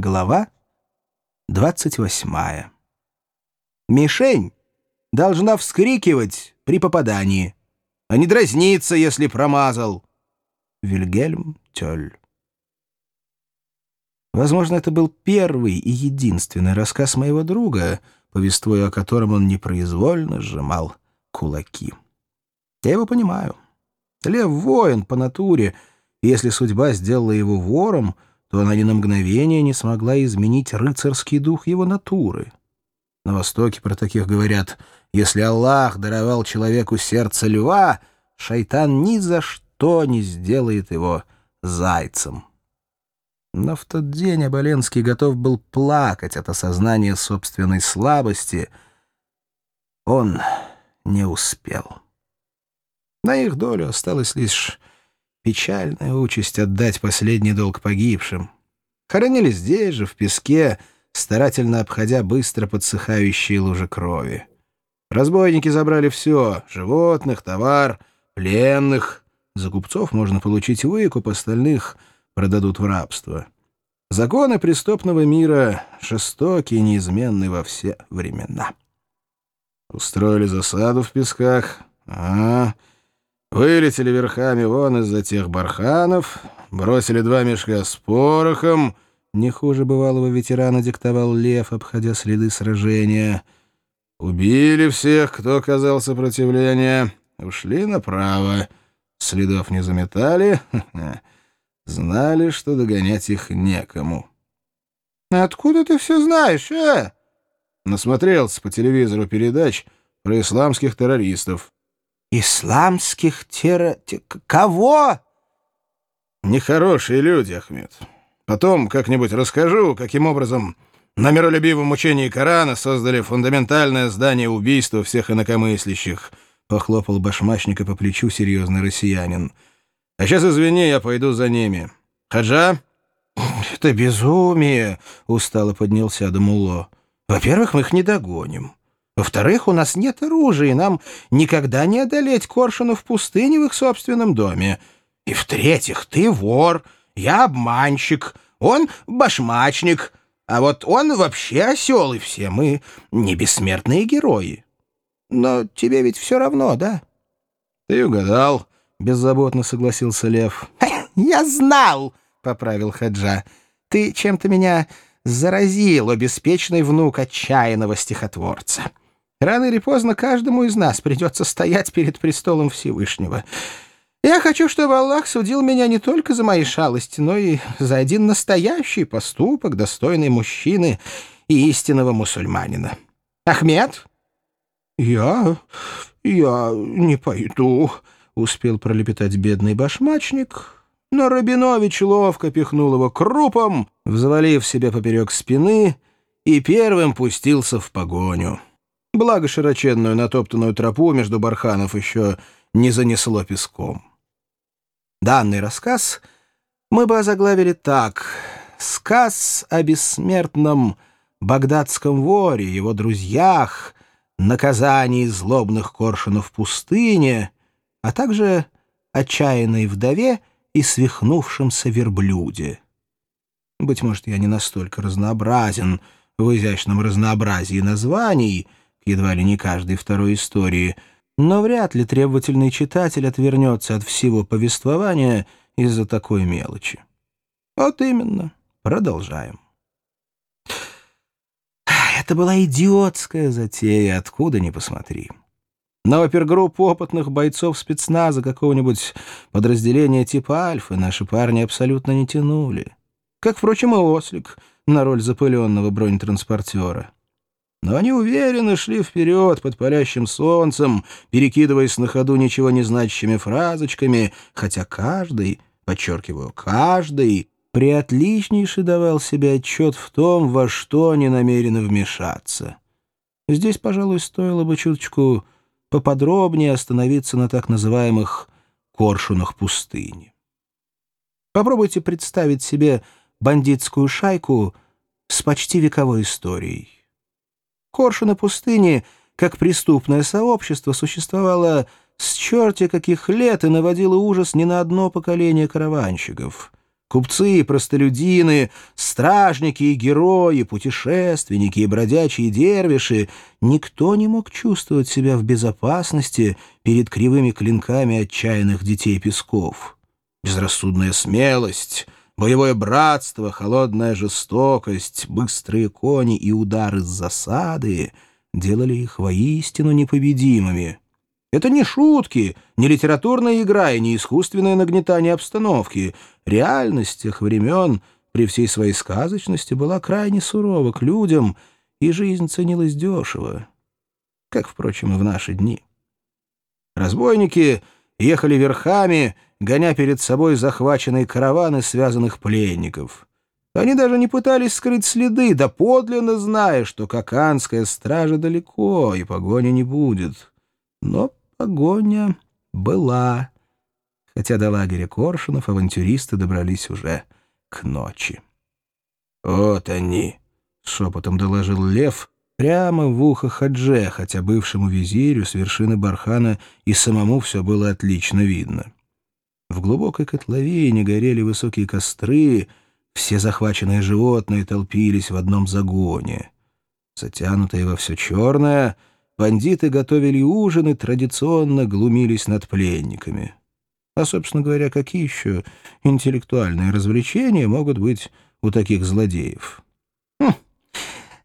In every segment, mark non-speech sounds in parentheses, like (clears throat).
Глава 28. Мишень должна вскрикивать при попадании, а не дразниться, если промазал. Вильгельм Тёль. Возможно, это был первый и единственный рассказ моего друга, повествуя о котором он непроизвольно сжимал кулаки. Я его понимаю. Лев воин по натуре, если судьба сделала его вором — то она ни на мгновение не смогла изменить рыцарский дух его натуры. На Востоке про таких говорят, если Аллах даровал человеку сердце льва, шайтан ни за что не сделает его зайцем. Но в тот день Аболенский готов был плакать от осознания собственной слабости. Он не успел. На их долю осталось лишь Печальная участь отдать последний долг погибшим. Хоронили здесь же, в песке, старательно обходя быстро подсыхающие лужи крови. Разбойники забрали все — животных, товар, пленных. За купцов можно получить выкуп, остальных продадут в рабство. Законы преступного мира жестокие и неизменны во все времена. Устроили засаду в песках. А, Вылетели верхами вон из-за тех барханов, бросили два мешка с порохом. Не хуже бывалого ветерана диктовал Лев, обходя следы сражения. Убили всех, кто оказал сопротивление. Ушли направо. Следов не заметали. (laughs) Знали, что догонять их некому. «Откуда ты все знаешь, э?» Насмотрелся по телевизору передач про исламских террористов. Исламских терро... Кого? Нехорошие люди, Ахмед. Потом как-нибудь расскажу, каким образом на миролюбивом учении Корана создали фундаментальное здание убийства всех инакомыслящих. Похлопал башмачника по плечу серьезный россиянин. А сейчас, извини, я пойду за ними. Хаджа? Это безумие, устало поднялся Дамуло. Во-первых, мы их не догоним. Во-вторых, у нас нет оружия, и нам никогда не одолеть коршуна в пустыне в их собственном доме. И в-третьих, ты вор, я обманщик, он башмачник, а вот он вообще осел, и все мы не бессмертные герои. Но тебе ведь все равно, да? — Ты угадал, — беззаботно согласился Лев. (laughs) — Я знал, — поправил Хаджа. — Ты чем-то меня заразил, обеспеченный внук отчаянного стихотворца. Рано или поздно каждому из нас придется стоять перед престолом Всевышнего. Я хочу, чтобы Аллах судил меня не только за мои шалости, но и за один настоящий поступок, достойный мужчины и истинного мусульманина. Ахмед? Я... я не пойду, — успел пролепетать бедный башмачник, но Рабинович ловко пихнул его крупом, взвалив себя поперек спины, и первым пустился в погоню. Благо широченную натоптанную тропу между барханов еще не занесло песком. Данный рассказ мы бы озаглавили так «Сказ о бессмертном багдадском воре, его друзьях, наказании злобных коршунов в пустыне, а также отчаянной вдове и свихнувшемся верблюде». Быть может, я не настолько разнообразен в изящном разнообразии названий — едва ли не каждой второй истории, но вряд ли требовательный читатель отвернется от всего повествования из-за такой мелочи. Вот именно. Продолжаем. Это была идиотская затея, откуда ни посмотри. На опергруппу опытных бойцов спецназа какого-нибудь подразделения типа «Альфы» наши парни абсолютно не тянули. Как, впрочем, и «Ослик» на роль запыленного бронетранспортера. Но они уверенно шли вперед под палящим солнцем, перекидываясь на ходу ничего не значащими фразочками, хотя каждый, подчеркиваю, каждый, приотличнейше давал себе отчет в том, во что они намерены вмешаться. Здесь, пожалуй, стоило бы чуточку поподробнее остановиться на так называемых «коршунах пустыни». Попробуйте представить себе бандитскую шайку с почти вековой историей. Коршуна пустыни, как преступное сообщество, существовало с черти каких лет и наводило ужас не на одно поколение караванщиков. Купцы простолюдины, стражники и герои, путешественники и бродячие дервиши — никто не мог чувствовать себя в безопасности перед кривыми клинками отчаянных детей песков. Безрассудная смелость, боевое братство, холодная жестокость, быстрые кони и удары с засады делали их воистину непобедимыми. Это не шутки, не литературная игра и не искусственное нагнетание обстановки. Реальность тех времен при всей своей сказочности была крайне сурова к людям, и жизнь ценилась дешево, как, впрочем, и в наши дни. Разбойники ехали верхами, гоня перед собой захваченные караваны связанных пленников. Они даже не пытались скрыть следы, да подлинно зная, что каканская стража далеко, и погони не будет. Но Погоня была, хотя до лагеря Коршунов авантюристы добрались уже к ночи. «Вот они!» — шепотом доложил Лев прямо в ухо Хадже, хотя бывшему визирю с вершины бархана и самому все было отлично видно. В глубокой котловине горели высокие костры, все захваченные животные толпились в одном загоне. Затянутые во все черное — Бандиты готовили ужин и традиционно глумились над пленниками. А, собственно говоря, какие еще интеллектуальные развлечения могут быть у таких злодеев?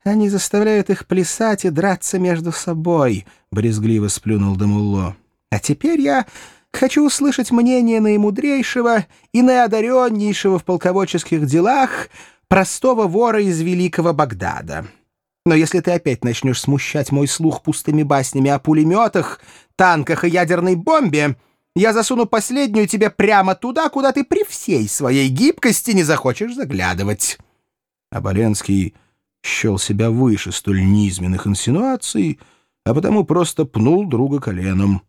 «Они заставляют их плясать и драться между собой», — брезгливо сплюнул Дамулло. «А теперь я хочу услышать мнение наимудрейшего и наиодареннейшего в полководческих делах простого вора из Великого Багдада». Но если ты опять начнешь смущать мой слух пустыми баснями о пулеметах, танках и ядерной бомбе, я засуну последнюю тебе прямо туда, куда ты при всей своей гибкости не захочешь заглядывать». Оболенский счел себя выше столь низменных инсинуаций, а потому просто пнул друга коленом.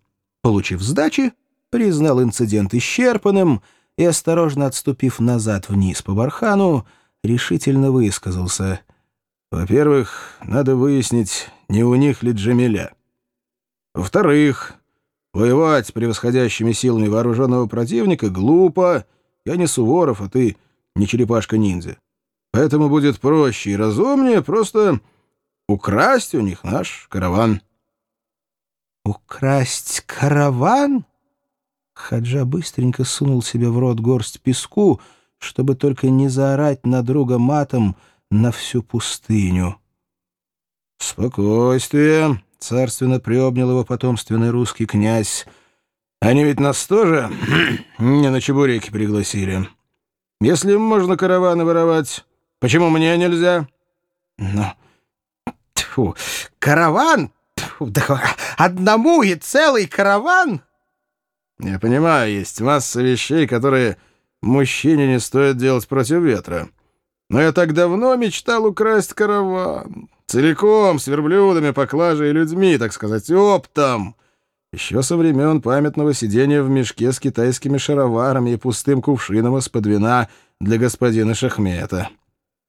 Получив сдачи, признал инцидент исчерпанным и, осторожно отступив назад вниз по бархану, решительно высказался — во-первых, надо выяснить, не у них ли Джамиля. Во-вторых, воевать с превосходящими силами вооруженного противника глупо. Я не Суворов, а ты не черепашка-ниндзя. Поэтому будет проще и разумнее просто украсть у них наш караван. «Украсть караван?» Хаджа быстренько сунул себе в рот горсть песку, чтобы только не заорать на друга матом, на всю пустыню. «Спокойствие!» — царственно приобнял его потомственный русский князь. «Они ведь нас тоже (clears throat) не на чебуреки пригласили. Если можно караваны воровать, почему мне нельзя?» «Ну, тьфу, караван? Тьфу, да одному и целый караван?» «Я понимаю, есть масса вещей, которые мужчине не стоит делать против ветра». Но я так давно мечтал украсть караван. Целиком, с верблюдами, поклажей и людьми, так сказать, оптом. Еще со времен памятного сидения в мешке с китайскими шароварами и пустым кувшином из-под вина для господина Шахмета.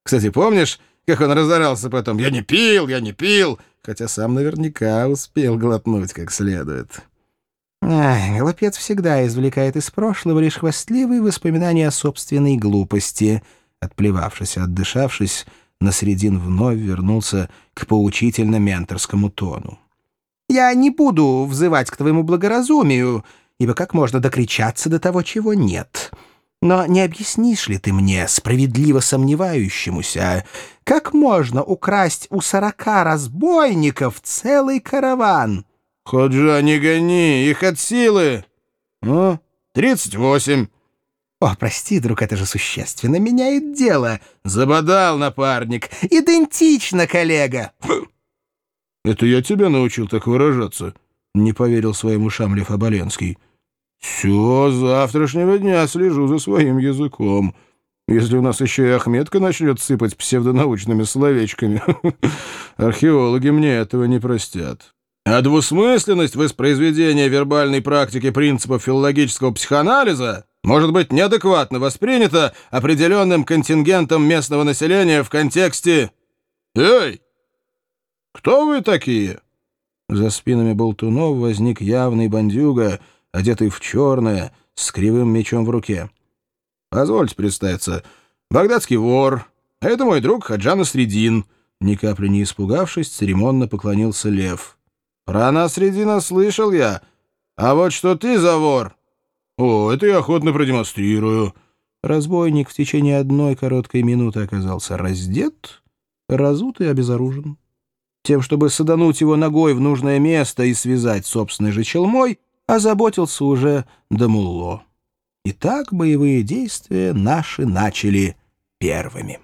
Кстати, помнишь, как он разорялся потом? «Я не пил, я не пил!» Хотя сам наверняка успел глотнуть как следует. Ах, глупец всегда извлекает из прошлого лишь хвастливые воспоминания о собственной глупости — Отплевавшись и отдышавшись, Насредин вновь вернулся к поучительно-менторскому тону. «Я не буду взывать к твоему благоразумию, ибо как можно докричаться до того, чего нет? Но не объяснишь ли ты мне, справедливо сомневающемуся, как можно украсть у сорока разбойников целый караван?» «Ходжа, не гони, их от силы!» «Ну, тридцать восемь». «О, прости, друг, это же существенно меняет дело!» «Забодал, напарник!» «Идентично, коллега!» «Это я тебя научил так выражаться?» — не поверил своим ушам Лев Оболенский. «Все, завтрашнего дня слежу за своим языком. Если у нас еще и Ахметка начнет сыпать псевдонаучными словечками, (laughs) археологи мне этого не простят». А двусмысленность воспроизведения вербальной практики принципов филологического психоанализа может быть неадекватно воспринято определенным контингентом местного населения в контексте «Эй, кто вы такие?» За спинами болтунов возник явный бандюга, одетый в черное, с кривым мечом в руке. Позвольте представиться. Багдадский вор. Это мой друг Хаджан Средин. Ни капли не испугавшись, церемонно поклонился Лев. Про Насредина слышал я. А вот что ты за вор? О, это я охотно продемонстрирую. Разбойник в течение одной короткой минуты оказался раздет, разут и обезоружен. Тем, чтобы садануть его ногой в нужное место и связать собственной же челмой, озаботился уже Дамулло. Так боевые действия наши начали первыми.